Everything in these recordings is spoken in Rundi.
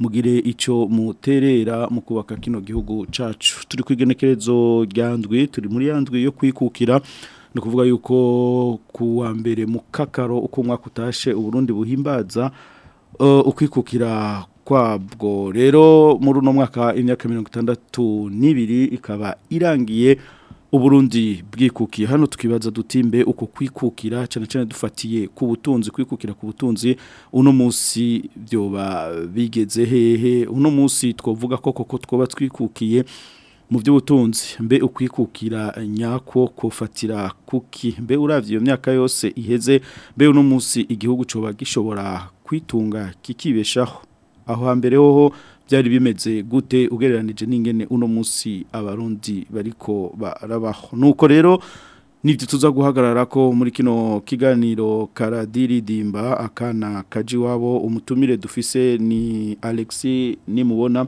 mugire icyo muterera mu kubaka kino gihugu cacu turi kwigenekerezo ryandwi turi muri yandwi yo kwikukira ni ukuvuga yuko kuwa mbere mukakaro kakaro uko umwaka utashe uburundi buhimbaza ukwikukira kwabwo rero muri uno mwaka imyaka mirongo itandatu n'ibiri ikaba irangiye uburundi bwikukiye hano tukibaza dutimbe uko kwikukira cyane cyane dufatiye ku butunzi kwikukira ku butunzi uno munsi byoba bigeze hehe uno munsi twavuga ko koko twoba twikukiye mu by'ubutunzi mbe ukwikukira nyako kufatira kuki mbe uravye iyo myaka yose iheze mbe uno munsi igihugu coba gishobora kwitunga kikibeshaho aho hambere hoho byari bimeze gute ugereranije n'ingene uno musi abarundi bariko barabaho nuko rero nibyo tuza guhagarara ko muri kino kiganiro karadiridimba akana kaji wabo umutumire dufise ni Alexi nimubona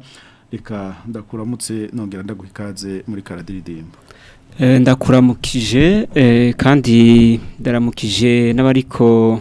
reka ndakuramutse nongera ndaguha ikaze muri karadiridimba eh, ndakuramukije eh, kandi ndaramukije n'abariko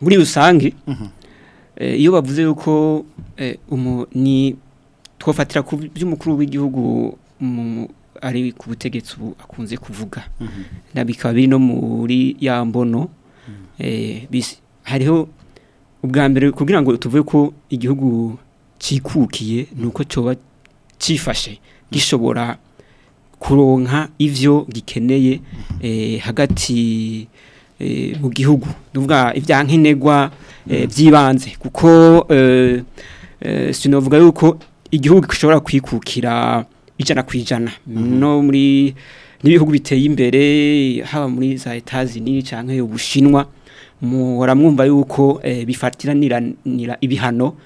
muri rusange mhm. eh, iyo bavuze yuko eh, ni twofatira ku by'umukuru w'igihugu ari ku butegetsi akunze kuvuga mhm. bikaba biri no muri ya mbono mhm. eh, hariho ubwa mbere kugira ngo tuvuye ko igihugu cyikukiye ni uko cyoba cyifashe gishobora kuronka ibyo gikeneye hagati Eh, mu gihugu tuvuga ibya nkenerwa by'ibanze eh, kuko eh, sinovuga yuko igihugu gishobora kwikukira ijana kwijana mhm. no muri n'ibihugu biteye imbere haba muri za etazini cyangwa ubushinwa muhora mwumva yuko bifatiranira ibihano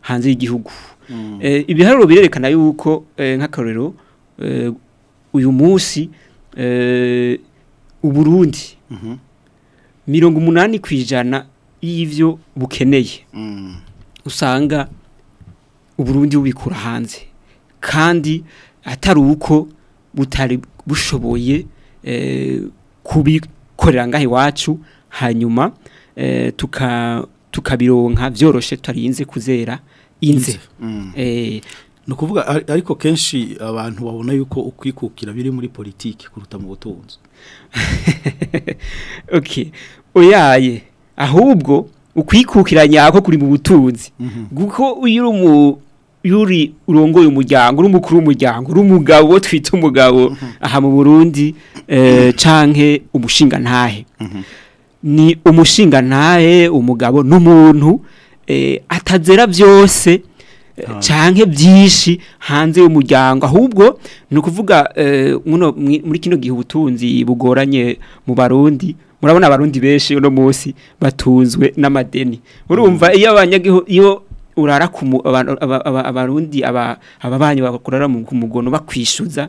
hanze y'igihugu mm. ibiharuro birerekana yuko nk'akarorero uyu munsi uburundi mhm. mirongo umunani ku ijana y'ibyo bukeneye usanga uburundi bubikura hanze kandi atari uko butari bushoboye eh, kubikorera ngaho iwacu hanyuma eh, tukabironka byoroshye tutarinze kuzera inze mm. eh, ni ukuvuga ariko kenshi abantu babona yuko ukwikukira biri muri politiki kuruta mu butunzi okay oyaye ahubwo ukwikukiranya ko kuri mu butunzi kuko mhm. iyo uri mu yuri urongoye umuryango uri umukuru w'umuryango uri umugabo twita umugabo mhm. aha mu burundi eh, canke umushinga ntahe mhm. ni umushinga ntahe umugabo n'umuntu eh, atazera byose eh, canke byinshi hanze y'umuryango ahubwo ni ukuvuga muri kino gihe ubutunzi bugoranye mu barundi murabona abarundi benshi uno munsi batunzwe n'amadeni urumva iyo abanyagihugu iyo urara ku abarundi ababanyi bakurara mu mugono bakwishyuza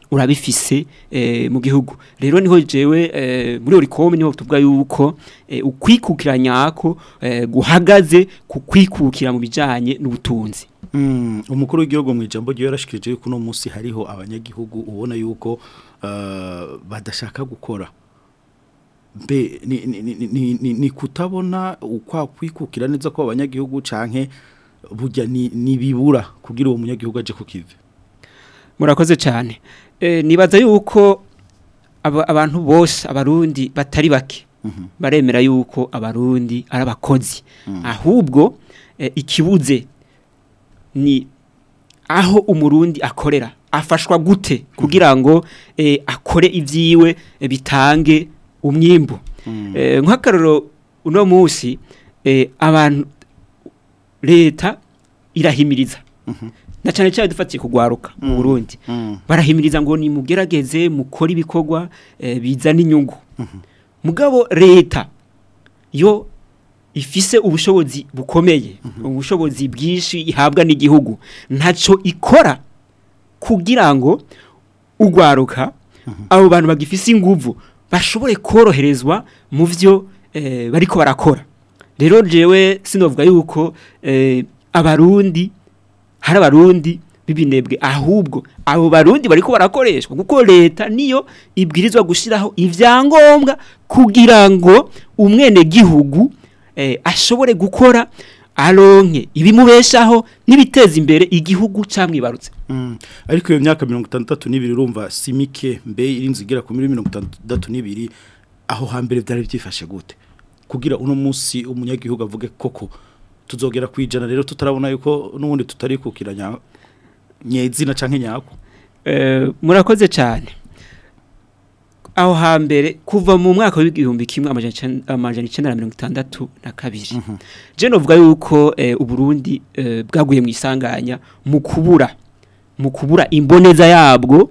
urabifise eh, mu gihugu rero niho jewe eh, muri orikome niho tuvuga yuko eh, ukwikukiranya ako guhagaze kukwikukira mu bijyanye n'ubutunzi mm, umukuru w'igihugu mu ijambo ryo yarashikirije yuko munsi hariho abanyagihugu ubona yuko badashaka gukora mbe ni kutabona ukwakwikukira neza ko abanyagihugu canke burya ni bibura kugira uwo munyagihugu aje ku murakoze cyane eh, nibaza yuko abantu bose abarundi batari bake mhm. baremera yuko abarundi ari mhm. ahubwo eh, ikibuze ni aho umurundi akorera afashwa gute kugira mhm. ngo eh, akore ibyiwe bitange umwimbu nk'akaroro uno musi abantu leta irahimiriza na cyane cyane dufatiye kugwaruka mu mm. Burundi mm. barahimiriza ngo nimugerageze mukore ibikorwa eh, bizana inyungu mm-hmm. mugabo leta yo ifise ubushobozi bukomeye mm-hmm. ubushobozi bwinshi ihabwa n'igihugu ntacyo ikora kugira ngo ugwaruka mm-hmm. abo bantu bagifise inguvu bashobore koroherezwa mu byo eh, bariko barakora rero jewe sinavuga yuko eh, abarundi hari abarundi b'ibinebwe ahubwo abo barundi bariko barakoreshwa kuko leta niyo ibwirizwa gushiraho ivyangombwa kugira ngo umwene gihugu eh, ashobore gukora aronke ibimubeshaho n'ibiteza imbere igihugu cyamwibarutse mm. ariko iyo myaka 62 n'ibiri urumva simike mbe irinzi igera ku 62 n'ibiri aho hambere byari byifashe gute kugira uno munsi umunyagihugu avuge koko tuzogera ku ijana rero tutarabona yuko n'ubundi tutari kukiranya nyezina cyangwa nyako eh, murakoze cyane aho hambere kuva mu mwaka w'igihumbi kimwe amajana icyenda na mirongo itandatu na kabiri jene mhm. uvuga yuko eh, uburundi eh, bwaguye mu isanganya mu kubura mu kubura imboneza yabwo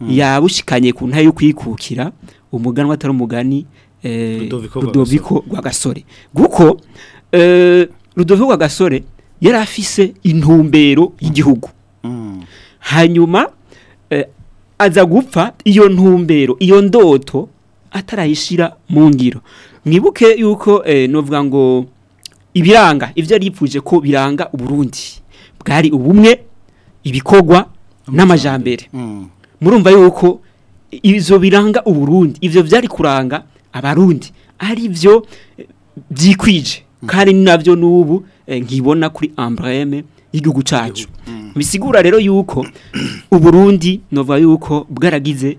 mhm. yabushikanye ku ntara yo kwikukira umuganwa atari umugani rudoviko rwa gasore guko rudovuga gasore yari afise intumbero y'igihugu mm. hanyuma eh, aza gupfa iyo ntumbero iyo ndoto atarayishira mu ngiro mwibuke yuko eh, nuvuga ngo ibiranga ibyo yari ko biranga uburundi bwari ubumwe ibikogwa n'amajambere mm. murumva yuko izo biranga uburundi ibyo byari kuranga abarundi ari byo eh, byikwije kandi nabyo n'ubu eh, ngibona kuri ambureme y'igihugu cacu mm. bisigura rero yuko uburundi novuga yuko bwaragize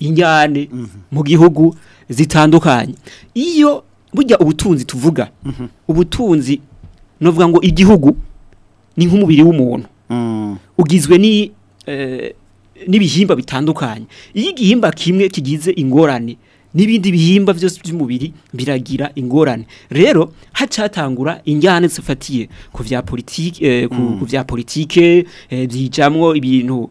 injyane mu gihugu zitandukanye iyo burya ubutunzi tuvuga ubutunzi novuga ngo igihugu ni nk'umubiri w'umuntu mm. ugizwe ni eh, n'ibihimba bitandukanye iyo igihimba kimwe kigize ingorane n'ibindi bihimba byose by'umubiri biragira ingorane rero hacatangura injyana zifatiye ku bya eh, mm. politike ku eh, bya politike byijamwo ibintu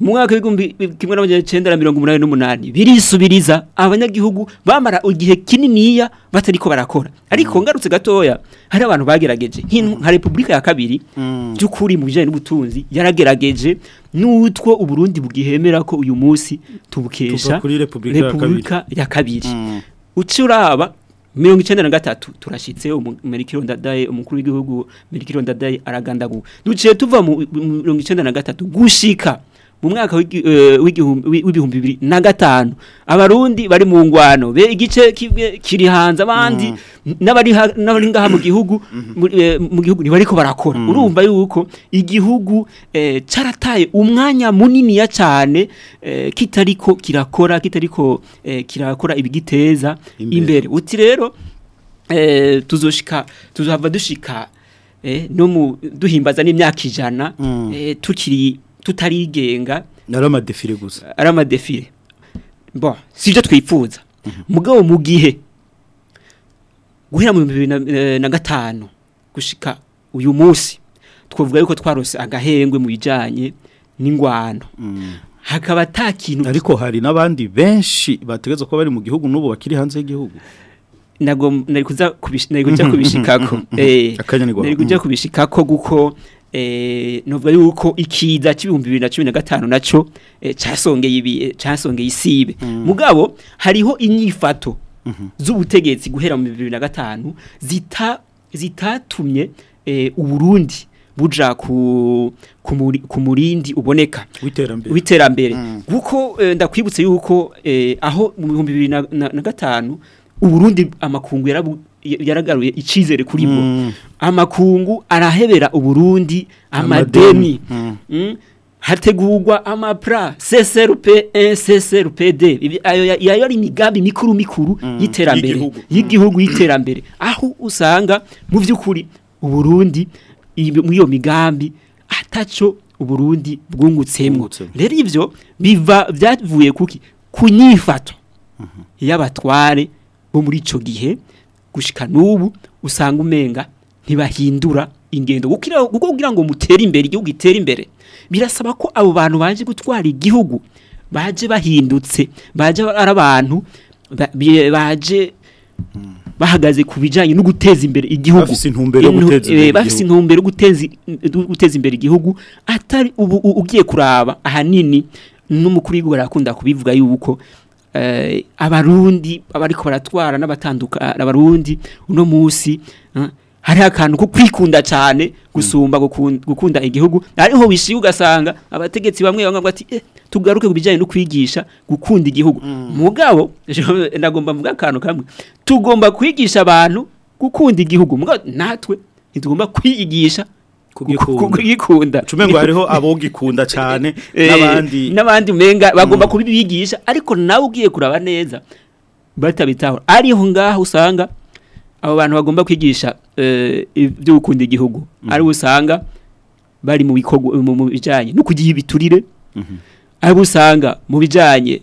mwaka w'igihumbi kimwe n'amajyana icyenda na mirongo umunani n'umunani birisubiriza abanyagihugu bamara igihe kininiya batari ko barakora ariko mm. ngarutse gatoya hari abantu bagerageje mm. nka repubulika ya kabiri mm. by'ukuri mu bijyanye n'ubutunzi yaragerageje n'utwo uburundi bwihemera ko uyu munsi tubukesha repubulika ya kabiri ucuraba mirongo icyenda na gatatu turashyitse merikiro ndadaye umukuru w'igihugu merikiro ndadaye aragandaguwe duciye tuva mu mirongo icyenda na gatatu gushika mu mwaka w'igihumbi eh, bibiri na gatanu abarundi bari mu ngwano be igice kiri hanze abandi mm. n'abari ngaha mu gihugu mm-hmm. eh, mu gihugu ntibariko barakora mm. urumva yuko igihugu eh, carataye umwanya muniniya cyane kitariko kirakora kitariko kirakora ibigiteza imbere uti rero tuzoshika tuzohava dushika no mu duhimbaza n'imyaka ijana mm. tukiri tutarigenga ari amadefire gusa ari amadefire bon si byo twifuza mhm. mugabo mu gihe guhera mu bibiri eh, na gatanu gushika uyu munsi twavuga yuko twarose agahengwe mu bijyanye n'ingwano mm. hakaba ta kintu ariko hari n'abandi benshi bategetse ko bari mu gihugu n'ubu bakiri hanze y'igihugu nari kujya kubishikako eh, nari kujya mm. kubishikako guko Eh, nubwo yuko ikiza cy'ibihumbi bibiri na cumi na gatanu nacyo eh, cyasongeye eh, cyasongeye isibe mm. mugabo hariho inyifato mhm. z'ubutegetsi guhera mu bibiri na gatanu zitatumye uburundi buja ku murindi uboneka w'iterambere mm. kuko ndakwibutse yuko aho mu bihumbi bibiri na gatanu uburundi amakungu yaragaruye icyizere kuri bo mm. amakungu arahebera uburundi amadeni mm. mm. hategurwa amapra CCRP CCRPD ayo yayo ari migambi mikuru mikuru yiterambere y'igihugu yiterambere aho usanga mu by'ukuri uburundi muri iyo migambi ataco uburundi bwungutsemwo rero ivyo biva byavuye kuki kunyifato mm-hmm. y'abatware bo muri ico gihe gushika n'ubu usanga umenga ntibahindura ingendo kuko kugira ngo mutere imbere igihugu gitere imbere birasaba ko abo bantu baje gutwara igihugu baje bahindutse baje ari abantu baje bahagaze ku bijyanye no guteza imbere igihugu bafite intumbero yo eh, guteza imbere igihugu atari ubu ugiye kuraba ahanini n'umukuru w'igihugu arakunda kubivuga yuko Eh, abarundi abariko baratwara n'abatanduka eh, abarundi uno musi eh, hari akantu ko kwikunda cyane gusumba mm. gukunda igihugu ariho wishyuye ugasanga abategetsi bamwe bamwe bati tugaruke ku bijyanye no kwigisha gukunda igihugu mm. mugabo ndagomba mu akantu kamwe tugomba kwigisha abantu gukunda igihugu natwe ntitugomba kwiyigisha kugikunda cumengo hariho abogikunda cyane eh, n'abandi n'abandi menga mm. bagomba kubibigisha ariko nawe ugiye kuraba neza batabitaho ariho ngaho usanga abo bantu bagomba kwigisha eh, ibyo gukunda igihugu mm-hmm. ari usanga bari mu mu bijyanye no kugira ibiturire mm-hmm. ari usanga mu bijyanye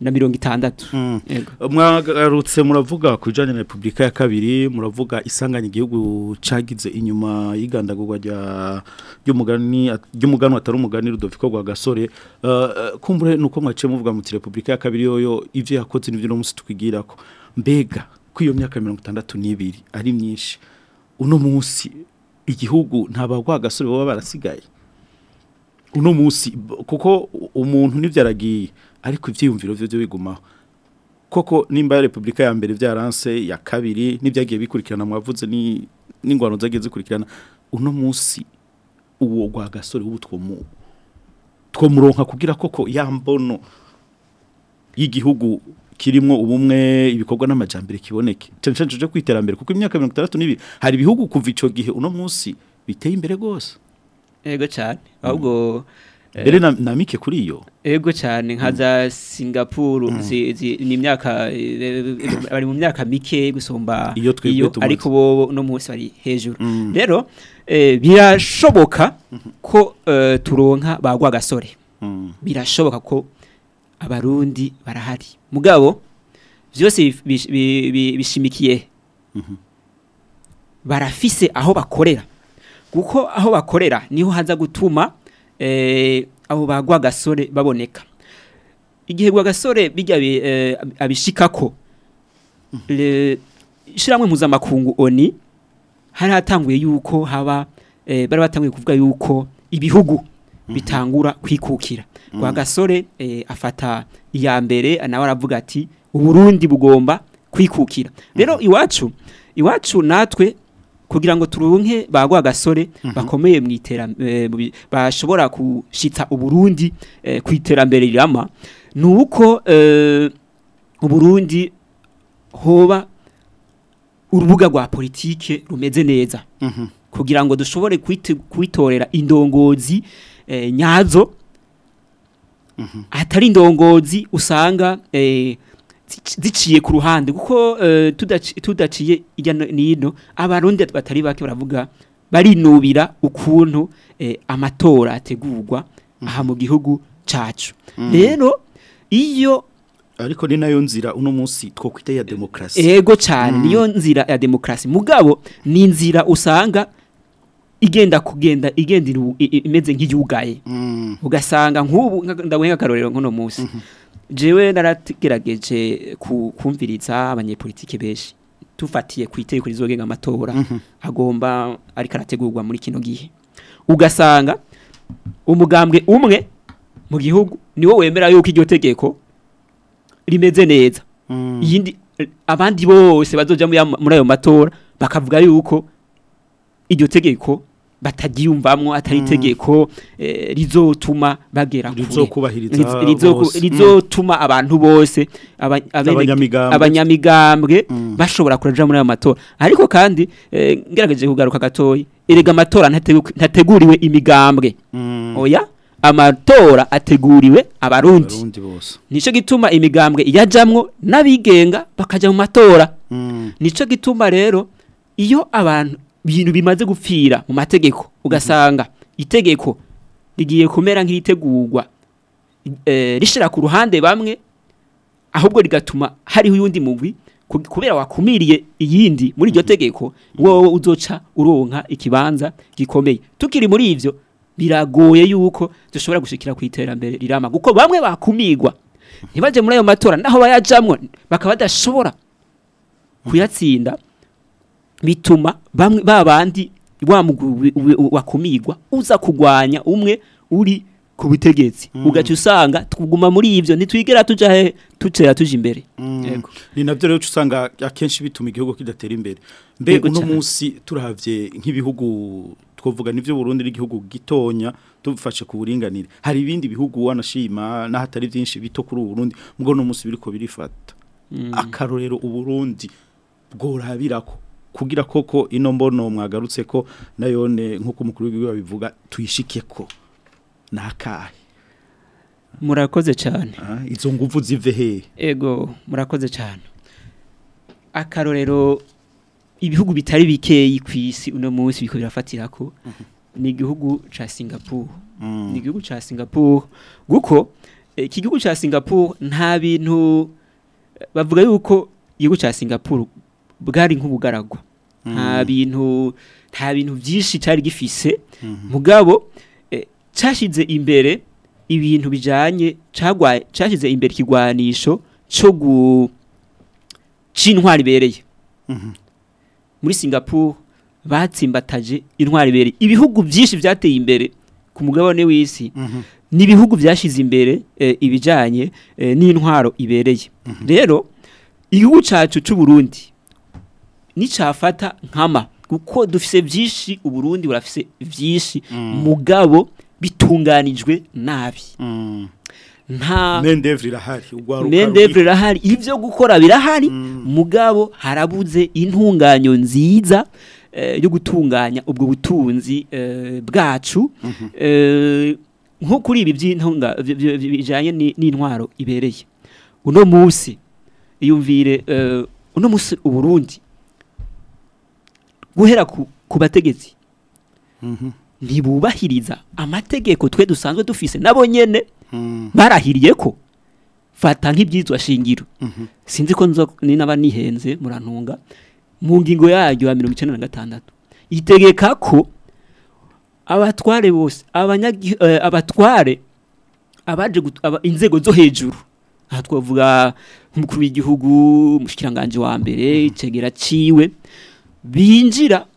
na mirongo itandatu hmm. mwagarutse muravuga ku bijyanye na repubulika ya kabiri muravuga isanganya igihugu cagize inyuma y'igandagurwa ry'umugani atari umugani rudoviko rwa gasore kumbure ni uko mwaciye muvuga muti repubulika ya kabiri yoyo ivyo yakoze n'ivyo no munsi tukigira ko mbega ko myaka mirongo itandatu n'ibiri ari myinshi uno munsi igihugu nta gasore baba barasigaye uno munsi kuko umuntu aragiye ariko ibyiyumviro byo bigumaho koko nimba repubulika ya mbere byaranse ya kabiri n'ibyagiye bikurikirana mwavuze n'ingwano zagiye zikurikirana uno munsi uwo rwagasore ubu twomuronka kugira koko ya y'igihugu kirimo ubumwe ibikorwa n'amajambere kiboneke cyane cyo kwiterambere kuko imyaka 60 nibi hari bihugu kuva ico gihe uno munsi biteye imbere gose ego cyane mm. ahubwo eh, Bere na, na mike kuri iyo ego cyane nka za Singapore mm. zi, mm. zi, ni imyaka eh, bari mu myaka mike gusomba iyo ariko bo no munsi bari hejuru mm. rero eh, mm-hmm. birashoboka ko turonka bagwa gasore birashoboka ko abarundi barahari mugabo byose bishimikiye mhm. barafise aho bakorera kuko aho bakorera niho haza gutuma eh, abo bagwa gasore baboneka igihe gwa gasore bijya eh, abishikako mhm. ishyirahamwe mpuzamakungu oni hari hatanguye yuko haba eh, bari batanguye kuvuga yuko ibihugu Mhm. bitangura kwikukira mhm. kwa gasore eh, afata iya mbere nawe aravuga ati uburundi bugomba kwikukira mhm. rero iwacu iwacu natwe kugira ngo turunke bagwa gasore bakomeye mu iterambere eh, bashobora kushitsa uburundi eh, ku iterambere rirama nuko uko uburundi hoba urubuga rwa politike rumeze neza kugira ngo dushobore kwitorera indongozi Eh, nyazo mhm. atari indongozi usanga eh, ziciye ku ruhande kuko eh, tudaciye ijya n'ino abarundi batari bake baravuga barinubira ukuntu amatora ategurwa mhm. aha mu gihugu cyacu mhm. rero iyo ariko ni nayo nzira uno munsi twokwita ya demokarasi ego cyane niyo nzira ya demokrasi mugabo ni inzira usanga igenda kugenda igenda imeze nk'iyugaye mm. ugasanga nk'ubu ndaguha akarorero nk'uno munsi mm-hmm. jewe naratugerageje kumviriza abanyepolitike benshi tufatiye ku itegeko rizogenga amatora mm-hmm. hagomba ariko arategurwa muri kino gihe ugasanga umugambwe umwe mu gihugu niwo wemera yuko iryo tegeko rimeze neza iyindi mm. abandi bose bazoja muri ayo matora bakavuga yuko iryo tegeko bataryiyumvamwo atari itegeko hmm. eh, rizotuma bagera kure rizotuma abantu bose hmm. abanyamigambwe hmm. bashobora kuraja muri ayo ariko kandi eh, ngerageje kugaruka gatoyi erega amatora ntateguriwe imigambwe oya amatora ateguriwe abarundi nico gituma imigambwe yajamwo n'abigenga bakajya mu matora nico gituma rero iyo abantu bintu bimaze gupfira mu mategeko mhm. ugasanga itegeko rigiye kumera nk'iritegurwa eh, rishira ku ruhande bamwe ahubwo rigatuma hariho uyundi mugwi kubera wakumiriye iyindi muri iryo mhm. tegeko mhm. wowe uzoca uronka ikibanza gikomeye tukiri muri ibyo biragoye yuko dushobora gushikira ku iterambere rirama kuko bamwe bakumigwa ntibajye muri ayo matora naho bayajyamo bakaba badashobora kuyatsinda bituma bamwe babandi wa wakumigwa uza kugwanya umwe uri ku butegetsi mm. ugaca usanga tuguma muri ibyo ntitwigera tujya hehe tucera tujya imbere mm. ni nabyo rero usanga akenshi bituma igihugu kidatera imbere mbega uno munsi turahabye nk'ibihugu twavuga n'ibyo burundu n'igihugu gitonya tubifashe ku buringanire hari ibindi bihugu wanashima n'ahatari byinshi bito kuri ubu burundi mbwo uno birifata biri ko birifata akarorero uburundi bworabirako kugira koko ino mbono mwagarutse ko nayone nk'uko mukuru w'igihugu bivuga tuyishike ko nakahe murakoze cyane ah, izo nguvu zive he ego murakoze cyane akarorero ibihugu bitari bikeyi ku isi uno munsi biko birafatira ko ni igihugu cya singapuru mm. ni igihugu cya singapuru kuko eh, iki gihugu cya singapuru nta bintu eh, bavuga yuko igihugu cya singapuru bwari nk'ubugaragwa mm. nta bintu nta bintu byinshi cyari gifise mm-hmm. mugabo eh, cyashyize imbere ibintu bijyanye cyashyize imbere ikigwanisho cyo cy'intwari ibereye mm-hmm. muri singapuru batsimbataje intwari ibereye ibihugu byinshi byateye imbere ku mugabane w'isi mm-hmm. ni ibihugu byashyize imbere eh, ibijyanye eh, n'intwaro ibereye rero igihugu cyacu cy'uburundi nicafata nkama kuko dufise byinshi uburundi burafise byinshi mm. mugabo bitunganijwe nabi mm. nta nendevre irahari nendevre ibyo gukora birahari mm. mugabo harabuze intunganyo nziza eh, yo gutunganya ubwo butunzi eh, bwacu mm-hmm. eh, nko kuri ibi by'intunga bijyanye n'intwaro ibereye uno musi yumvire uno munsi uburundi guhera ku bategetsi mhm. ntibubahiriza amategeko twe dusanzwe dufise nabo nyene mhm. barahiriye ko fata nk'ibyitwa shingiro mhm. sinzi ko ni naba nihenze murantunga mu ngingo yaryo ya mirongo icyenda na gatandatu itegeka ko abatware bose eh, abatware abaje inzego zo hejuru aha twavuga nk'umukuru w'igihugu umushyikiranganje wa mbere icegera ciwe binjira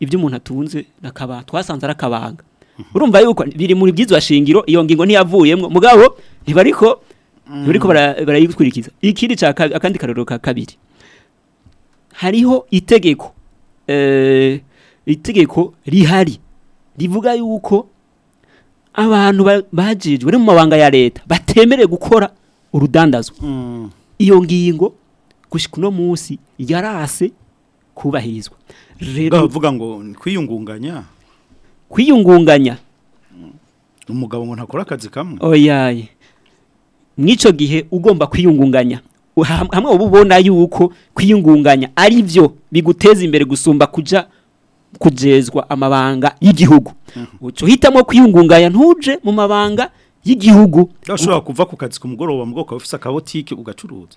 ibyo umuntu atunze nakaba twasanze arakabanga mhm. urumva yuko biri muri byiza shingiro iyo ngingo ntiyavuyemo mugabo ntibariko bariko mm. barayikurikiza ikindi ca akandi karorero kabiri hariho itegeko eh itegeko rihari rivuga yuko abantu bajijwe mu mabanga ya leta batemerewe gukora urudandazwa mm. iyo ngingo gushika uno munsi yarase kubahirizwa rero bavuga ngo kwiyungunganya kwiyungunganya mm. umugabo ngo ntakora akazi kamwe oyaye mw'icyo gihe ugomba kwiyungunganya hamwe ubu ubona yuko kwiyungunganya ari byo biguteza imbere gusumba kujya kugezwa amabanga y'Igihugu mhm. uca uhitamo kwiyungunganya ntuje mu mabanga y'igihugu ushobora kuva ku kazi ku mugoroba mu bwoko ufite akabotike ugacuruza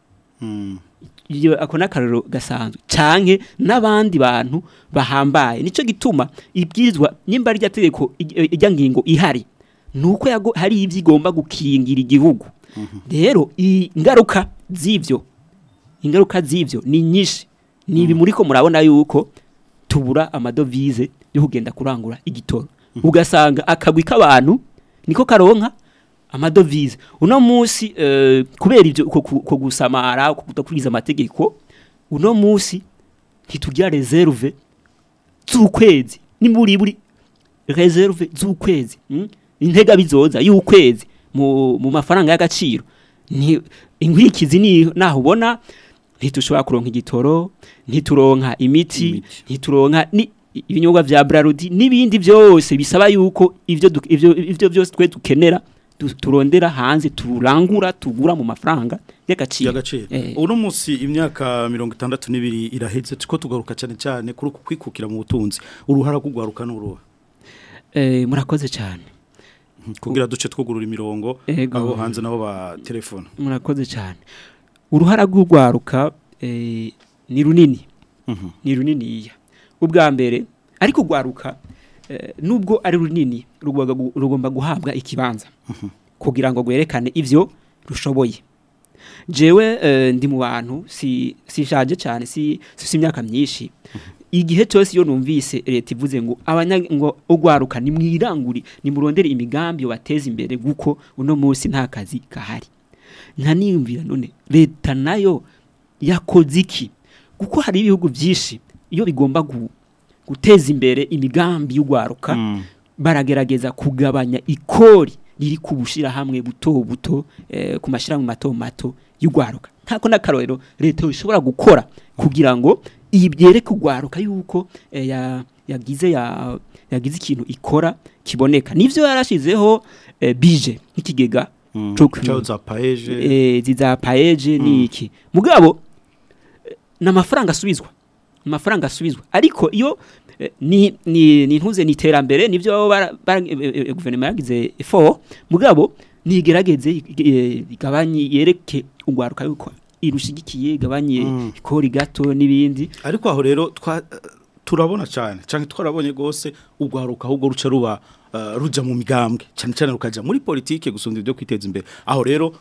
ako n'akararo gasanzwe canke n'abandi bantu bahambaye nico gituma ibwirizwa nimba ari ryategeko irya ngingo ihari nuko hari ibyo igomba gukingira igihugu mhm. rero ingaruka z'ibyo ingaruka z'ibyo ni nyinshi ni ibi muri mhm. ko murabona yuko tubura amadovize yo kugenda kurangura igitoro mhm. ugasanga akagwi abantu niko karonka amadovize uno munsi eh, kubera ibyo uko gusamara uko kudakurikiza amategeko uno munsi ntitugira reserve z'ukwezi nimuri buri reserve z'ukwezi hmm? intega bizoza y'ukwezi mu mafaranga y'agaciro ni inkwikizi naho ubona ntitushobora kuronka igitoro ntituronka imiti ntituronka ibinyobwa bya braludi n'ibindi byose bisaba yuko ibyo byose twe dukenera turondera hanze turangura tugura mu mafaranga y'agaciro eh. uno munsi imyaka mirongo itandatu n'ibiri irahetse tuko tugaruka cyane cyane kuri kwikukira mu butunzi uruhara kugwaruka n'uruha eh, murakoze cyane mhm. kugira duce twogurura imirongo abo hanze nabo ba telefone murakoze cyane uruhara rw'ugwaruka eh, ni runini mhm. ni runini ubwa mbere ariko ugwaruka Eh, nubwo ari runini rugomba guhabwa ikibanza mhm. kugira ngo rwerekane ibyo rushoboye jewe eh, ndi mu bantu sishaje cyane si si imyaka myinshi mhm. igihe cyose iyo numvise leta ivuze ngo ngo ugwaruka ni mwirangure nimurondere imigambi bateze imbere kuko uno munsi nta kazi gahari ntaniyumvira none leta nayo yakoze iki kuko hari ibihugu byinshi iyo bigomba guteza imbere imigambi y'ugwaruka mm. baragerageza kugabanya ikori riri ku bushyirahamwe buto buto eh, ku mashyirahamwe mato mato y'ugwaruka ntako n'akarorero leta ishobora gukora kugira ngo iyi byereke ugwaruka yuko eh, yagize ya yagize ikintu ikora kiboneka nivyo yarashizeho eh, bije nk'ikigega mm. cyo za paeje ni mm. iki mugabo n'amafaranga asubizwa amafaranga asubizwa ariko iyo eh, ni intuze ni iterambere nibyo eh, eh, guverinoma yagize fo mugabo ntigerageze igabanye yereke urwaruka yuko irushigikiye igabanye mm. ikori gato n'ibindi ariko aho rero turabona cyane cyane twarabonye rwose urwaruka ahubwo ruca ruba rujya mu migambwe cyane cyane rukajya muri politiki gusumba ibyo kwiteza imbere aho rero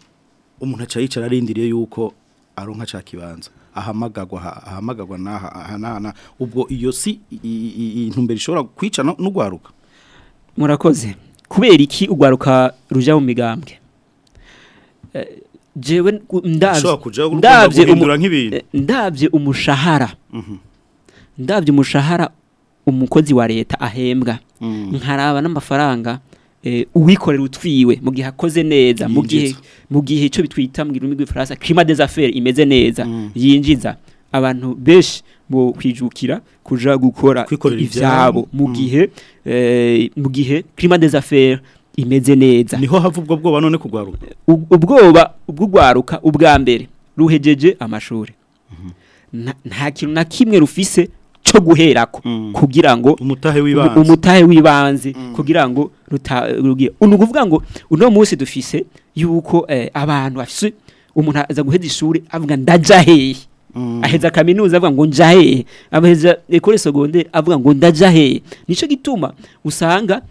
umuntu aca yicara arindiriye yuko aronka cya kibanza ahamagagwa ahamagarwa n'aha ubwo iyo si intumbero ishobora kwica no guharuka murakoze kubera iki urwaruka rujya mu migambwe eh, ndabye eh, umushahara mhm. ndabye umushahara umukozi wa leta ahembwa mm. nkaraba n'amafaranga Eh, uwikorera utwiwe mu gihe akoze neza mu gihe mu gihe icyo bitwita mu rurimi rw'ifaransa kirima des affaires imeze neza mm. yinjiza abantu benshi bo kwijukira kuja gukora ivyabo mu mm. gihe eh, mu gihe kirima des affaires imeze neza niho hava ubwo bwoba none kugwaruka ubwoba ubwugwaruka ubwa mbere ruhejeje amashuri mm-hmm. nta kintu na kimwe rufise cyo guherako mm. kugira ngo umutahe w'ibanze mm. kugira ngo rutarugiye ukuvuga ngo uno munsi dufise yuko eh, abantu bafise umuntu aza guheza ishuri avuga ndajya hehe mm. aheza kaminuza avuga ngo njya hehe abaheza ekore segonderi avuga ngo ndajya hehe nicyo gituma usanga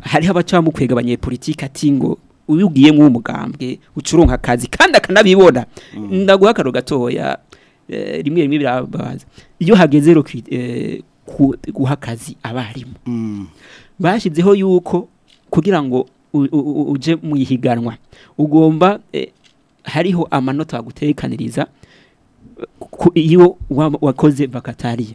hariho abacamukwega abanyepolitike ati ngo uyugiyemo umugambwe ucuronka akazi kandi akanabibona ndaguha akaro gatoya Eh, rimwe rimwe birababaza iyo hageze eh, guha akazi abarimu mm. bashyizeho yuko kugira ngo uje muyihiganwa ugomba eh, hariho amanota bagutekaniriza iyo wakoze bakatariya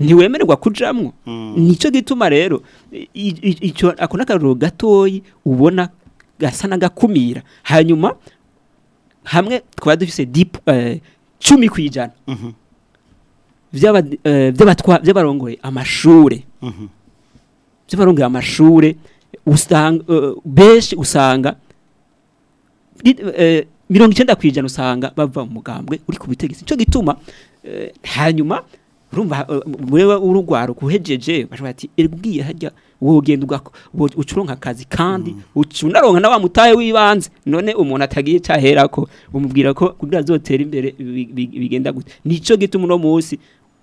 ntiwemererwa kujamwo hmm. nicyo gituma rero ako n'akariro gatoyi ubona gasa n'agakumira hanyuma hamwe twaba dufite dipu eh, cumi ku ijana mhm. by'abarongoye eh, amashuri by'abarongoye mhm. amashuri eh, benshi usanga Eh, mirongo icyenda ku ijana usanga bava mu mugambwe uri ku butegetsi icyo gituma eh, hanyuma urumva eh, mureba urugwaro kuhejeje bashobora ati erbwiye hajya wogenda ugako ucuronka kazi kandi mm. ucunaronka na wa wamutaye wibanze none umuntu atagiye caherako umubwira ko kugira azotera imbere bigenda gute nico gituma no munsi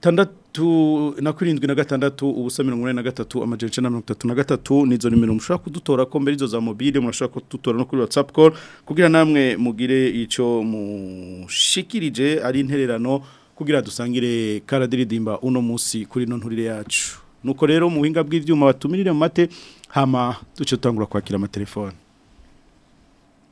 tandatu na kurindwi na gatandatu ubusa mirongo na gatatu amajeri icana mirongo na gatatu nizo nimero mushobora kudutora ko mbere izo za mobile murashobora kudutora no kuri WhatsApp, koru kugira namwe mugire icyo mushikirije ari intererano kugira dusangire karadiridimba uno munsi kuri ino nturire yacu nuko rero mu buhinga bw'ibyuma batumirire mu mate hama duce dutangura kwakira amatelefone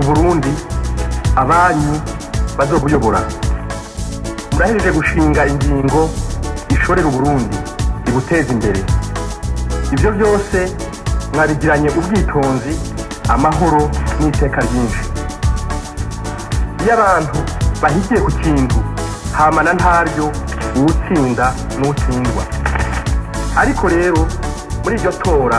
uburundi abanyu bazobuyobora murahereje gushinga ingingo ishorera uburundi ibuteza imbere ibyo byose mwabigiranye ubwitonzi amahoro n'iteka ryinshi iyo abantu bahigiye ku kintu hamana ntaryo uwutsinda n'utsindwa ariko rero muri iryo tora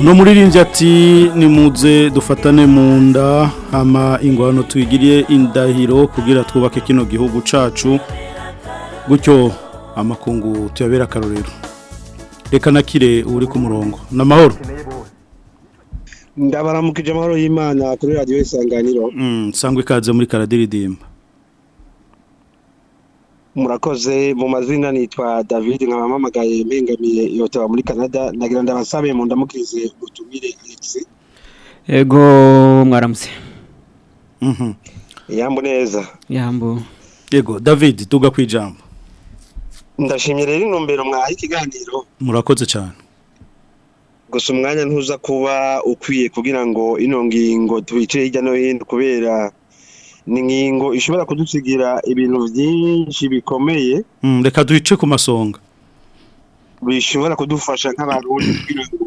uno muririmbyi ati nimuze dufatane mu nda hama ingwano twigiriye indahiro kugira twubake kino gihugu cacu gutyo amakungu tuyabera akarorero reka nakire uri ku murongo n'amahoro ndabaramukije amahoro y'imana kuri radiyo isanganiro mm, sangwa ikaze muri karadiridimba murakoze mu mazina nitwa david nkabamamagaye mpengamiye ihotewa muri canada nagira ndabasabe mu ndamukirize ubutumire alexi ego mwaramutse mhm. yambu neza yambu yego david tuga ku ijambo ndashimye rero intumbero mwahaye ikiganiro murakoze cyane gusa umwanya ntuza kuba ukwiye kugira ngo ino ngingo tubice hirya no hino kubera ni inkingo ishobora kudusigira ibintu byinshi bikomeye mm, reka duce ku masonga bishobora kudufasha nk'abarundi kugira ngo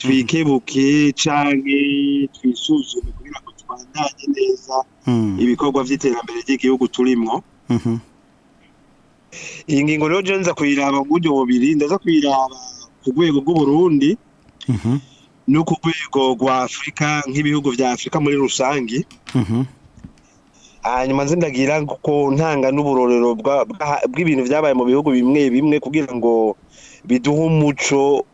twikebuke cyane twisuzume kugira ngo tubandanye neza mm. ibikorwa by'iterambere ry'igihugu turimo mm-hmm. iyi ngingo rero nza kuyiraba mu buryo bubiri ndaza kuyiraba ku rwego rw'uburundi mm-hmm. no mhm. ku rwego rwa nk'ibihugu bya afurika muri rusange hanyuma nzi ko ntanga n'uburorero bw'ibintu byabaye mu bihugu bimwe bimwe kugira ngo biduhe umuco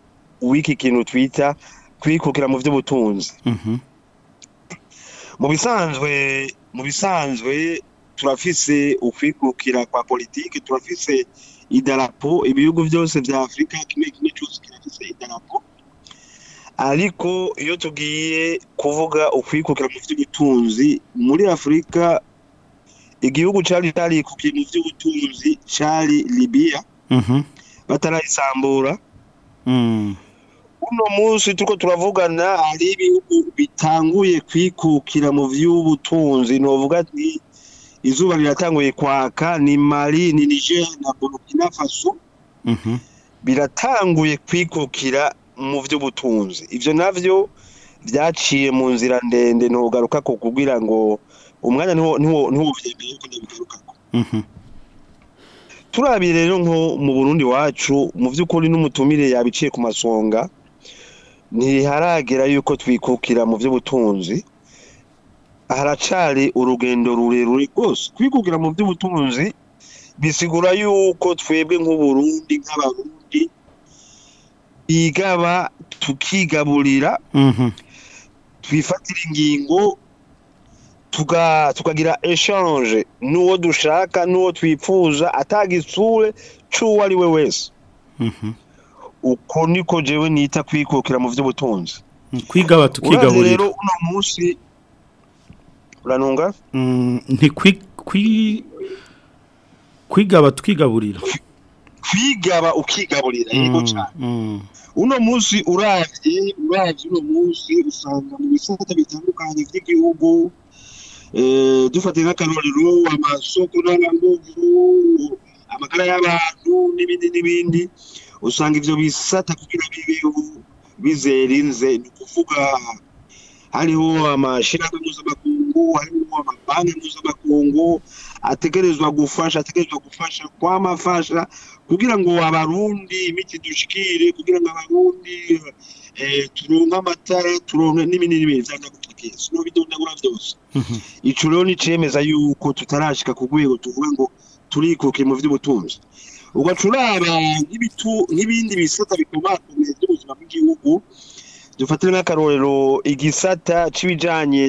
w'iki kintu twita kwikukira mu by'ubutunzi mhm. mu bisanzwe mu bisanzwe turafise ukwikukira kwa politiki turafise idarapo ibihugu byose bya afurika kimwe kimwe cyose kirafise idarapo ariko iyo tugiye kuvuga ukwikukira mu by'ubutunzi muri afurika igihugu cyari cyarikukiye mu by'ubutunzi cyari libiya mhm. batarayisambura mm. uno munsi turiko turavugana hari ibihugu bitanguye kwikukira mu by'ubutunzi novuga ati izuba riratanguye kwaka ni mali ni niger na burkina faso mhm. biratanguye kwikukira mu by'ubutunzi ibyo nabyo byaciye mu nzira ndende ntugaruka ko kubwira ngo umwanya ntiwubyemeye ko ntibugaruka mhm. ko turabiye rero nko mu burundi wacu mu by'ukuri n'umutumire yabiciye ku masonga ntiharagera yuko twikukira mu by'ubutunzi haracari urugendo rurerure rwose kwikukira mu by'ubutunzi bisigura yuko twebwe nk'uburundi nk'abarundi bigaba tukigaburira mhm. twifatira ingingo tukagira eshanje n'uwo dushaka n'uwo twifuza atagisure cy'uwo ari we wese mhm. uko niko jewe nita kwikukira mu by'ubutunzi mm, kwigaba tukigaburira rero uno munsi uranunga mm, kwigaba tukigaburira kwigaba ukigaburira yego mm, cyane uno munsi urabye urabye uno munsi usanga mu bisata bitandukanye by'igihugu eh, dufatiye nk'akarorero amasoko n'abanguvu amagara y'abantu n'ibindi n'ibindi usanga ibyo bisata kugira bibeho bizerinze ni ukuvuga hariho amashyirahamwe mpuzamakungu hariho amabanki mpuzamakungu ategerezwa gufasha ategerezwa gufasha kwamafasha kugira ngo abarundi imiti dushikire kugira ngo abarundi eh, turonke amatara turonke n'ibindi n'ibindi vyanga gutekeza no bidondagura byose mhm. ico rero ni cemeza yuko tutarashika ku rwego tuvuga ngo turikuke mu vy'ubutunzi ugaca uraba nk'ibindi bisata bikomakomeye by'ubuzima bw'igihugu dufatire n'akarorero igisata c'ibijanye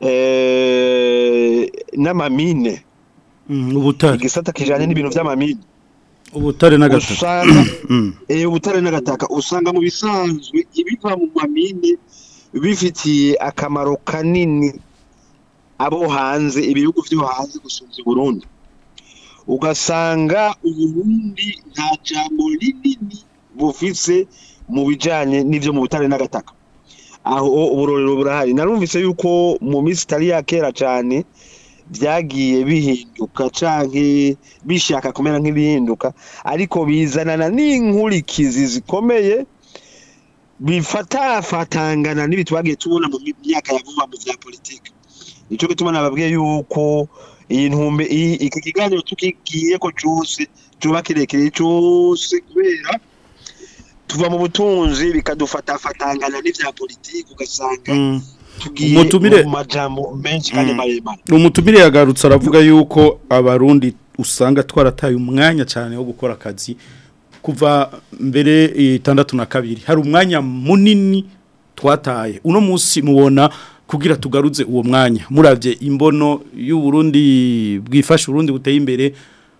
eh, n'amamine Mm, ubutare igisata kijyanye n'ibintu by'amamini ubutare n'agataka mm. eh, ubutare n'agataka usanga mu bisanzwe ibiva mu mamini bifitiye akamaro kanini abo hanze ibihugu byo hanze gusumba Burundi ugasanga uburundi nta jambo rinini bufise mu bijyanye n'ibyo mu butare n'agataka aho uburorero burahari narumvise yuko mu minsi itari kera cyane byagiye bihinduka cyangwa bishaka kumera nk'ibihinduka ariko bizanana n'inkurikizi zikomeye bifatafatangana n'ibi twagiye tubona mu myaka ya vuba mu bya politiki nicyo bituma nababwiye yuko iyi ntumbe iki kiganiro tukigiye ko cyose tuba kirekire cyose kubera tuva mu butunzi bikadufatafatangana n'ibya politiki ugasanga mm. umutumire mm. umutumire yagarutse aravuga yuko abarundi usanga twarataye umwanya cyane wo gukora akazi kuva mbere eh, itandatu na kabiri hari umwanya munini twataye uno munsi mubona kugira tugarutse uwo mwanya murabye imbono y’u y'uburundi bwifashe urundi buteye imbere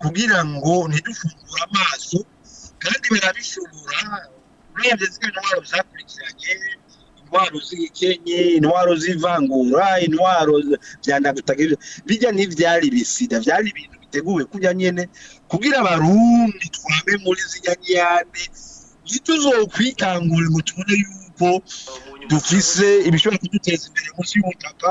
kugira ngo ntidufungure amaso kandi barabishobora urebye ziriya ndwara zakurikiranye intwaro z'ikenye intwaro z'ivangura intwaro byandagutaga bijya ntibyari bisida byari ibintu biteguwe kujya nyine kubwira abarundi twame muri zijya nyane ntituzokwitangure ngo tubone yuko dufise ibishobora kuduteza imbere munsi y'ubutaka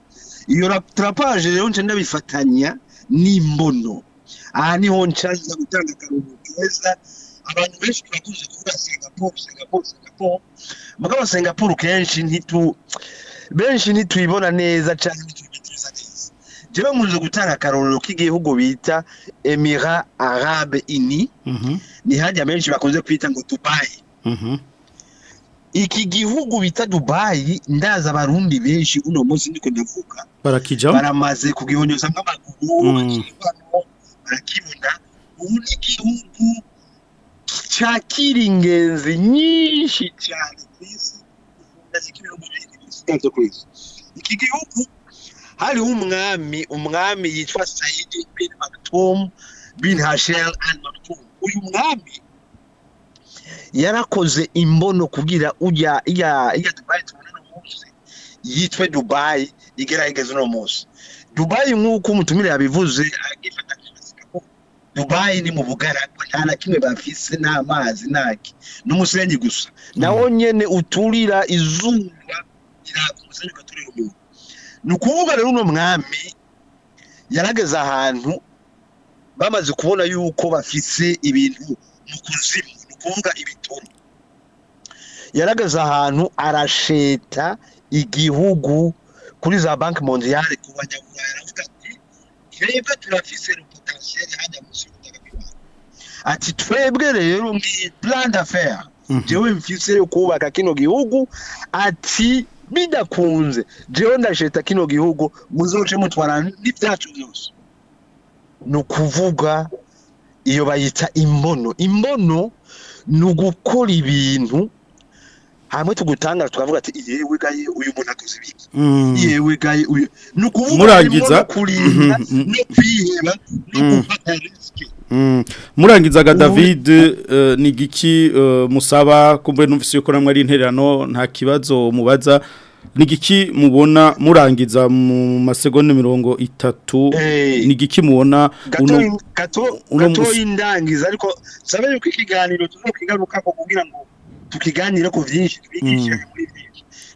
iyo ratarapaje rero nce ndabifatanya n'imbono aha niho nshaka gutanga akaruhuko keza abantu benshi turakunze kuvuga singapore singapore singapore mugabo singapore kenshi ntitu benshi ntituyibona neza cyane jewe nkurije gutanga akarorero k'igihugu bita emira arabe ini mhm. ni hajya menshi bakunze kwita ngo dubayi mhm. iki gihugu bita dubayi ndaza abarundi benshi uno munsi ndiko ndavuga baramaze kugihonyoza nk'amaguru mm. barakibona ubu ni igihugu cyakira ingenzi nyinshi cyane ku isi iki gihugu hariho umwami umwami yitwa sayidi bini makitumu bini hasheri andi makitumu uyu mwami yarakoze imbono kugira ujya iya dubayi tubona uno munsi yitwe dubayi igerageza uno munsi dubayi nk'uko umutumire yabivuze agifata dubayi ni mu bugaragwa nta na kimwe bafise n'amazi ntake n'umusenyi gusa hmm. nawo nyine uturira izuba gira umusenyi ugaturira umuntu ni ukuvuga rero uno mwami yarageze ahantu bamaze kubona yuko bafise ibintu mu kuzimu ni ukuvuga ibituma yarageze ahantu arasheta igihugu kuri za banki mondiyari ku banyaburaya aravuga ati twebwe turafise rupotansiyeri hajya munsi y'ubutaka ati twebwe rero ni plan d'affaire mhm. jewe mfise kubaka kino gihugu ati bidakunze jewe ndasheta kino gihugu muzoce mutwara n'ibyacu byose ni kuvuga iyo bayita imbono imbono ni gukora ibintu hamwe tugutangara tukavuga ati yewe gaye uyu muntu akoze ibiki mm. yewe gaye uyu ni ukuvuga murangiza mm-hmm, mm-hmm. no kwiheba no mm. gufata mm. murangizaga david eh, ni igiki eh, musaba kumbe numvise yuko namwe ari intererano nta kibazo mubaza nigiki mubona murangiza mu masegonda mirongo itatu nigiki mubona gatoya indangiza ariko sabe yuko ikiganiro tuzokigaruka ko kugira ngo tukiganire ku byinshi mm.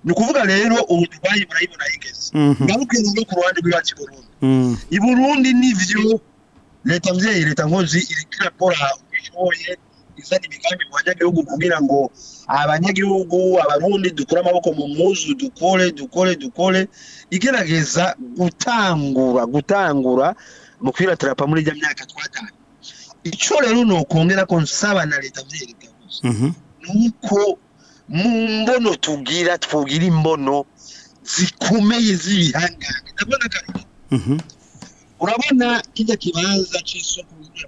ni ukuvuga rero ubu dubaye murayibona mm-hmm. ngaruke no ku ruhande rw'iwacu Burundi mm. i Burundi nivyo leta mvyeyi leta nkozi irikira kora ubishoye izana imigambi mu banyagihugu kugira ngo abanyagihugu abarundi dukure amaboko mu muzu dukore dukore dukore igerageza gutangura gutangura mu kwiratara muri ijya myaka twatanga icyo rero ni ukongera ko nsaba na leta byereka gusa mhm. nuko mu mbono tubwira twubwira imbono zikomeye z'ibihangane ndabona akarusho mhm. urabona kijya kibanza cy'isoko ya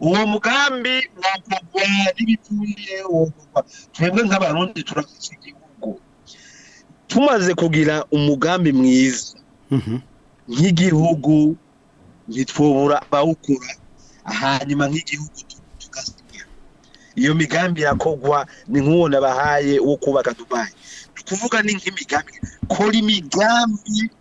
uwo mugambi wakorwa n'ibipfundiye twebwe nk'abarundi turafite igihugu tumaze kugira umugambi mwiza mhm. nk'igihugu ntitwobura abawukora hanyuma nk'igihugu tugasinya iyo migambi irakorwa ni nk'uwo bahaye wo kubaka dubayi ni ukuvuga ni nk'imigambi kora imigambi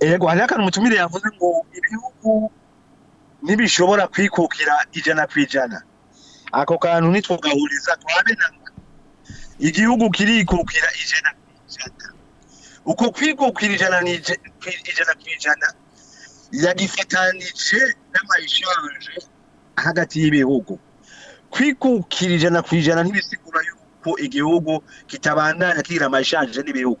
yego hariho akantu umutumire yavuze ngo ibihugu ntibishobora kwikukira ijana ku ijana ako kantu ntitwugahuriza twabe igihugu kirikukira ijana uko kwikukira ijana ijana kw'ijana yagifatanije n'amayishanje hagati y'ibihugu kwikukira ijana kw'ijana ntibisigura yuko igihugu kitabandanya kigira amayishanje n'ibihugu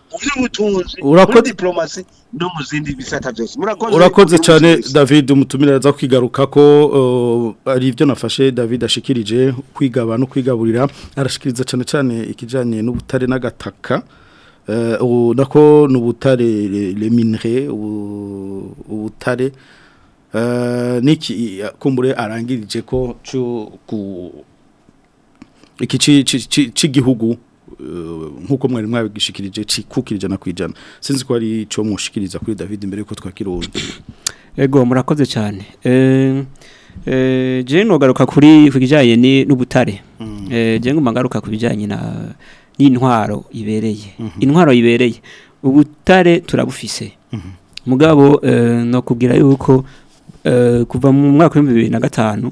urakoze cyane david umutumira aza kwigaruka ko oh, ari ibyo nafashe david ashikirije kwigaba no kwigaburira arashikiriza cyane cyane ikijyanye n'ubutare n'agataka ubu nako ni ubutare reminire ubutare n'iki kumbure arangirije ko cy'igihugu nk'uko mwari mwabigishikirije kukirije na ku sinzi ko ari cyo mushikiriza kuri david mbere yuko twakirunze ego eh, murakoze cyane eh, eh, jene ugaruka kuri ku bijyanye n'ubutare mm. jene umagaruka ku bijyanye na intwaro ibereye mhm. intwaro ibereye ubutare turabufise mhm. mugabo eh, no nakubwira yuko eh, kuva mu mwaka w'ibihumbi bibiri na gatanu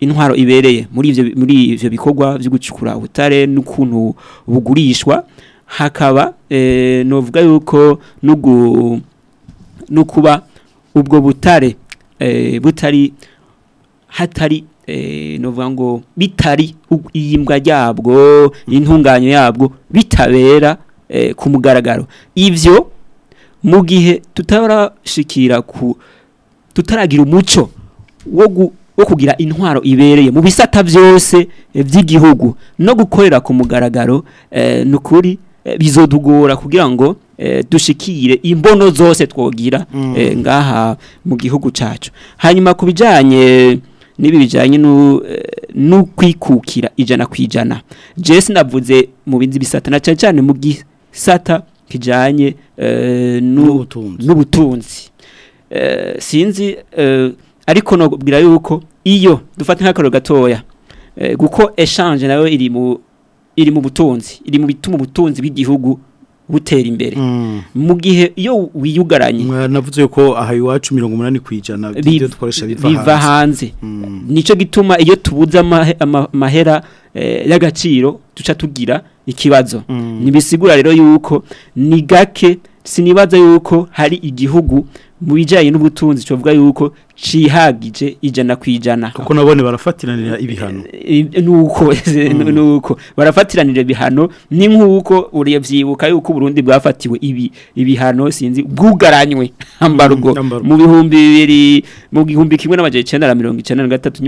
intwaro ibereye muri ibyo muri ibyo bikorwa byo gucukura ubutare n'ukuntu bugurishwa hakaba eh, novuga yuko no kuba ubwo butare eh, butari hatari novuga ngo bitari iyimbwa ryabwo intunganyo yabwo bitabera ku mugaragaro ibyo mu gihe tutarashikira ku tutaragira umuco wo kugira intwaro ibereye mu bisata byose by'igihugu eh, no gukorera ku mugaragaro eh, nukuri eh, bizodugora kugira ngo dushikire imbono zose twogira mm. ngaha mu gihugu cyacu hanyuma ku bijyanye n'ibi bijyanye no ijana ku ijana jesi navuze mu bindi bisata na cyane cyane mu gisata kijyanye n'ubutunzi Eh, sinzi eh, ariko nabwira yuko iyo dufata nk'akararo gatoya eh, kuko eshanje nayo iri mu iri mu butunzi iri mu bituma ubutunzi bw'igihugu gutera imbere mm. mu gihe iyo wiyugaranye navuze ko aha iwacu mirongo umunani ku dukoresha biva hanze mm. nicyo gituma iyo tubuze amahera y'agaciro duca tugira ikibazo mm. ntibisigura rero yuko ni gake sinibaza yuko hari igihugu mu bijyanye n'ubutunzi tuvuga yuko cihagije ijana ku kuko nabone barafatiranira ibihano nuko nuko barafatiranira ibihano ni nk'uko uriya byibuka yuko Burundi bwafatiwe ibi ibihano sinzi bwugaranywe ambargo mu bihumbi bibiri mu gihumbi kimwe n'amajana icyenda na mirongo icyenda na gatatu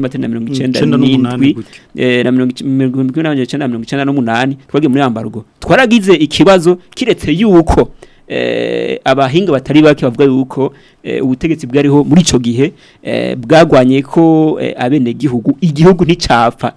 twagiye muri ambargo twaragize ikibazo kiretse yuko Eh, abahinga batari bake bavuga yuko eh, ubutegetsi bwariho muri icyo gihe eh, bwagwanye ko abenegihugu igihugu nticyapfa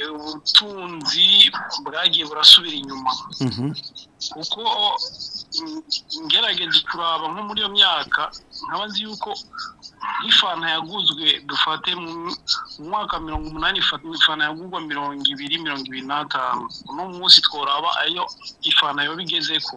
eh, ubutunzi bwagiye burasubira inyuma mhm. kuko ingerageje turaba nko muri iyo myaka nkaba nzi yuko ifana yaguzwe dufate mu mwaka mirongo umunani ifana yagurwa mirongo ibiri mirongo ibiri n'atanu uno munsi tworaba ayo ifana yo bigeze ko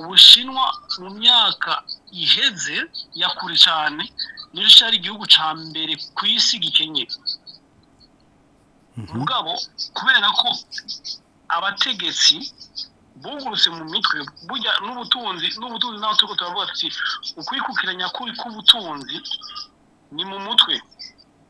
ubushinwa mu myaka iheze ya kure cyane niyo cyari igihugu cya mbere ku isi gikenye mhm. mugabo kubera ko abategetsi bungurutse mu mitwe burya n'ubutunzi n'ubutunzi nawe turi turavuga tuti ukwikukira nyakuri k'ubutunzi ni mu mutwe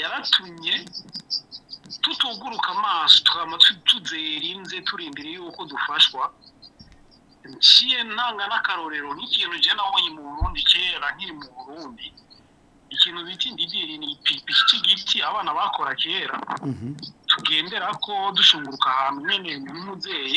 yaratumye tutuguruka amaso tukaba tuzirinze turi imbere y'uko dufashwa nciye ntanga n'akarorero nk'ikintu ujya nabonye mu burundi kera nkiri mu burundi ikintu bita indidiri ni ipikipiki cy'igiti abana bakora kera mhm. tugendera ko dushunguruka ahantu nyine nk'umubyeyi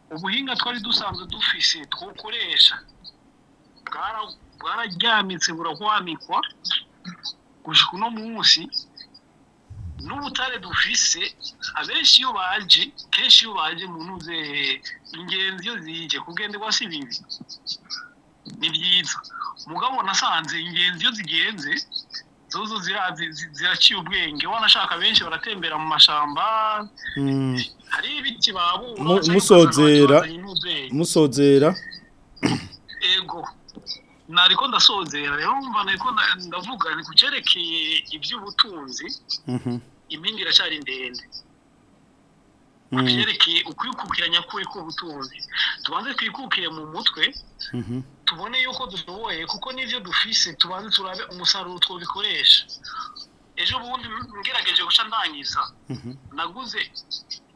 ubuhinga twari dusanzwe dufise twukoresha bwararyamitse burahwamikwa gushika uno munsi n'ubutare dufise abenshi iyo baje kenshi iyo baje mu ntuze ingenzi iyo zije kugenderwa si bibi ni byiza mugabo nasanze ingenzi iyo zigenze zozo ziraciye ubwenge wanashaka benshi baratembera mu mashyamba hmm. hari ibiti babura musozera musozera ego nariko ndasozera rero mva nariko ndavuga ni ku cyerekeye iby'ubutunzi mhm. impinga iracyari ndende ku mhm. cyerekeye ukwikukiranya kuri k'ubutunzi tubanze twikukire mu mutwe mhm. tubone yuko dushoboye kuko n'ibyo dufise tubanze turabe umusaruro twabikoresha ejo bundi ngerageje guca ndangiza naguze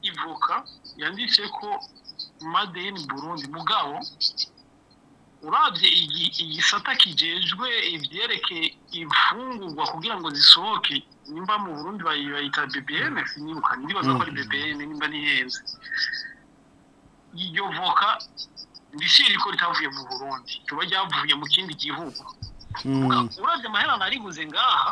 ivoka yanditse ko madeni burundi mugabo urabye igisata kijejwe ibyerekeye imfungugwa kugira ngo zisohoke nimba mu burundi bayita bbm sinibuka ndibaza ko ari bbm mm. nimba nihenze iyo voka ndishiri ko ritavuye mu burundi tuba ryavuye mu kindi gihugu mm. urabye amaherana ariguze ngaha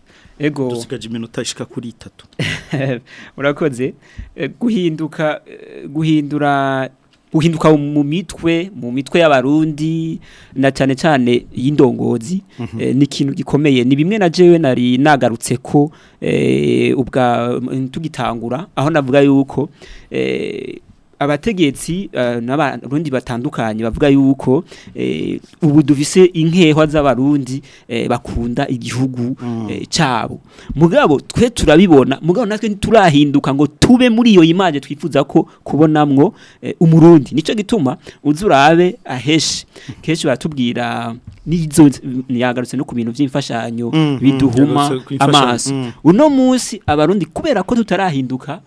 ego dusigaje iminota ishika kuri itatu urakoze eh, guhinduka eh, guhindura guhinduka mu mitwe mu mitwe y'abarundi na cyane cyane y'indongozi mhm. eh, ni ikintu gikomeye ni bimwe na jewe nari nagarutse ko ubwa tugitangura aho navuga yuko abategetsi eh, n'abarundi batandukanye bavuga yuko eh, ubu dufise inkehwa z'abarundi eh, bakunda igihugu mm. cyabo mugabo twe turabibona mugabo natwe ntiturahinduka ngo tube muri iyo imanje twifuza ko kubonamwo umurundi nicyo gituma uzurabe aheshi kenshi batubwira n'izo yagarutse no ku bintu by'imfashanyo mm, mm, biduhuma amaso uno munsi abarundi kubera ko tutarahinduka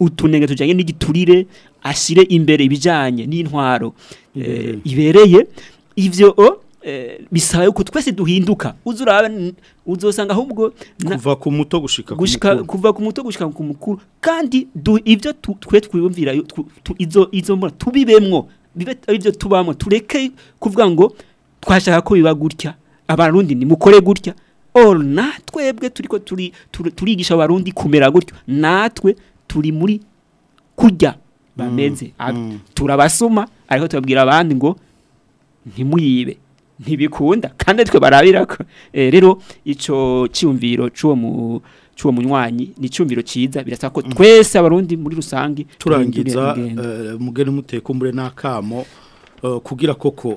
utunenge tujyanye n'igiturire ashyire imbere ibijyanye n'intwaro eh, ibereye ibyo oh, Eh, bisaba yuko twese duhinduka uzuraba uzosanga ahubwo kuva ku muto gushika gushika kuva ku muto gushika ku mukuru kandi ivyo twe twiyumvira izo izo mbona tubibemmo bibe ivyo tubamo tureke kuvuga ngo twashaka ko biba gutya abarundi ni mukore gutya or natwebwe turiko turi turigisha abarundi kumera gutyo natwe turi muri kurya bameze mm, mm. turabasoma ariko tubabwira abandi ngo ntimuyibe ntibikunda kandi twe barabira ko eh, rero icyo cyumviro cy'uwo mu cy'uwo munywanyi ni icyumviro cyiza birasa ko mm. twese abarundi muri rusange turangiza eh, mugeni umutekambure n'akamo eh, kugira koko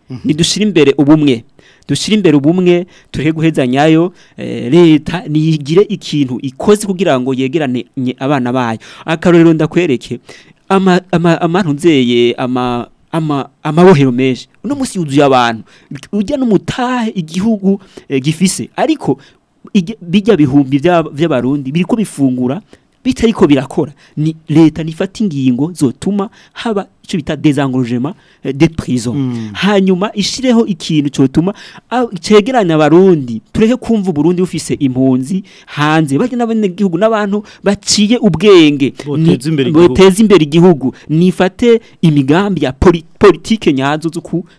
mhm. ntidushire imbere ubumwe dushyire imbere ubumwe turihe guheza nyayo eh, leta niyigire ikintu ikoze kugira ngo yegerane abana bayo akarorero ndakwereke ama ama ama amabohero menshi uno munsi yuzuye abantu ujya n'umutahe igihugu eh, gifise ariko bijya bihumbi by'abarundi biri ko bifungura bitari ko birakora ni leta nifata ingingo zotuma haba icyo bita dezangurujema euh, de prison hmm. hanyuma ishireho ikintu cyotuma cegeranya abarundi tureke kumva uburundi bufise impunzi hanze bajya n'abene n'abantu baciye ubwenge boteza imbere igihugu nifate imigambi ya politiki nyazo zo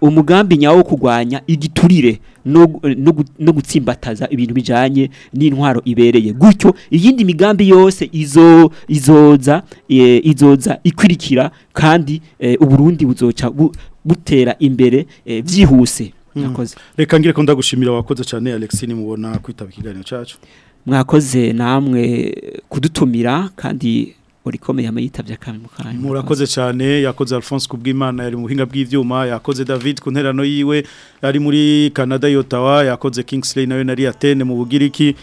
umugambi nyawo wo kurwanya igiturire no gutsimbataza ibintu bijyanye n'intwaro ibereye gutyo iyindi migambi yose izo izoza eh, izoza ikurikira kandi eh, uburundi buzoca gutera imbere byihuse hmm. reka ngire ko ndagushimira wakoze cyane alexine mubona kwitaba ikiganiro cyacu mwakoze namwe kudutumira kandi urikomeye amayitabye akamwe mukanya murakoze cyane yakoze Alphonse kubw'Imana yari mu buhinga bw'ivyuma yakoze David ku nterano yiwe yari muri Canada Ottawa yakoze Kingsley nawe nari Athene mu Bugiriki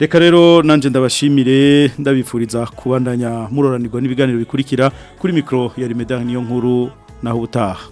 reka rero nanje ndabashimire ndabifuriza kubandanya muroranirwa n'ibiganiro bikurikira kuri mikro ya Remedaniyo nkuru naho ubutaha